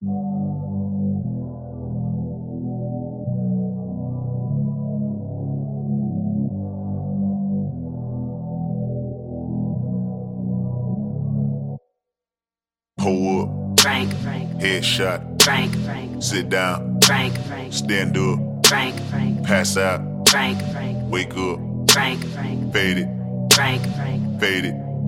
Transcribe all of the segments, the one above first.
Pull up, Frank, Frank, headshot, Frank, Frank, sit down, Frank, Frank, stand up, Frank, Frank, pass out, Frank, Frank, wake up, Frank, Frank, fade it, Frank, Frank, fade it.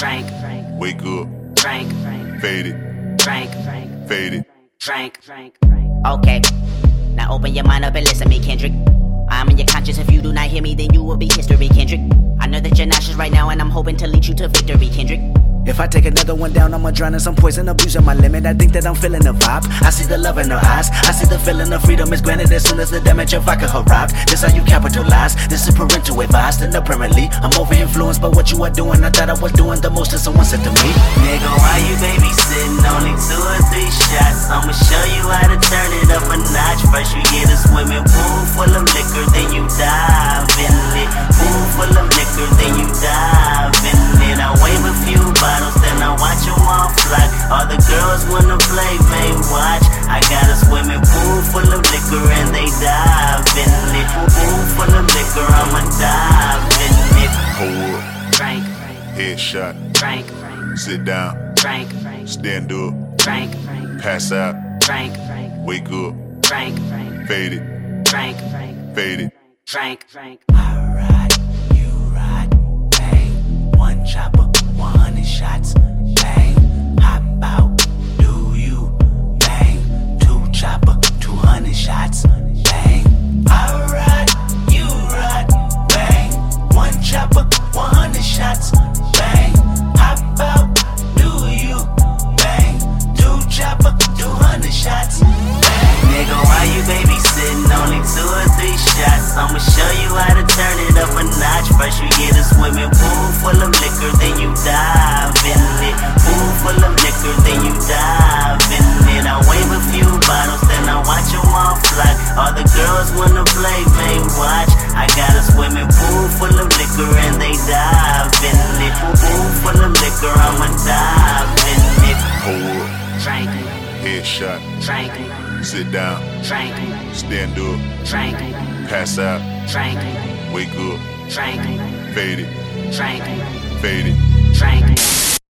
Frank, Frank, wake up, Frank, Frank, fade it, Frank, Frank, fade it. Frank, Frank, Frank. Okay, now open your mind up and listen to me, Kendrick. I'm in your conscience. If you do not hear me, then you will be history, Kendrick. I know that you're nauseous right now, and I'm hoping to lead you to victory, Kendrick. If I take another one down, I'ma drown in some poison, abusing my limit. I think that I'm feeling the vibe. I see the love in her eyes. I see the feeling of freedom is granted as soon as the damage of vodka arrived. This how you capitalize. This is parental advice. And apparently, I'm over influenced by what you are doing. I thought I was doing the most, and someone said to me, Nigga, why you babysitting? All the girls wanna play, may watch. I got a swimming pool full of liquor and they dive in it. Pool full of liquor, I'ma dive in it. Pull up, Frank, headshot, Frank, Frank, sit down, Frank, Frank, stand up, Frank, Frank, pass out, Frank, Frank, wake up, Frank, Frank, fade it, Frank, Frank, fade it. Frank, Frank. Shots, headshot, Frank, sit down, Frank, stand up, Frank, pass out, Frank, wake up, Frank, fade it, Frank, fade it. Frank.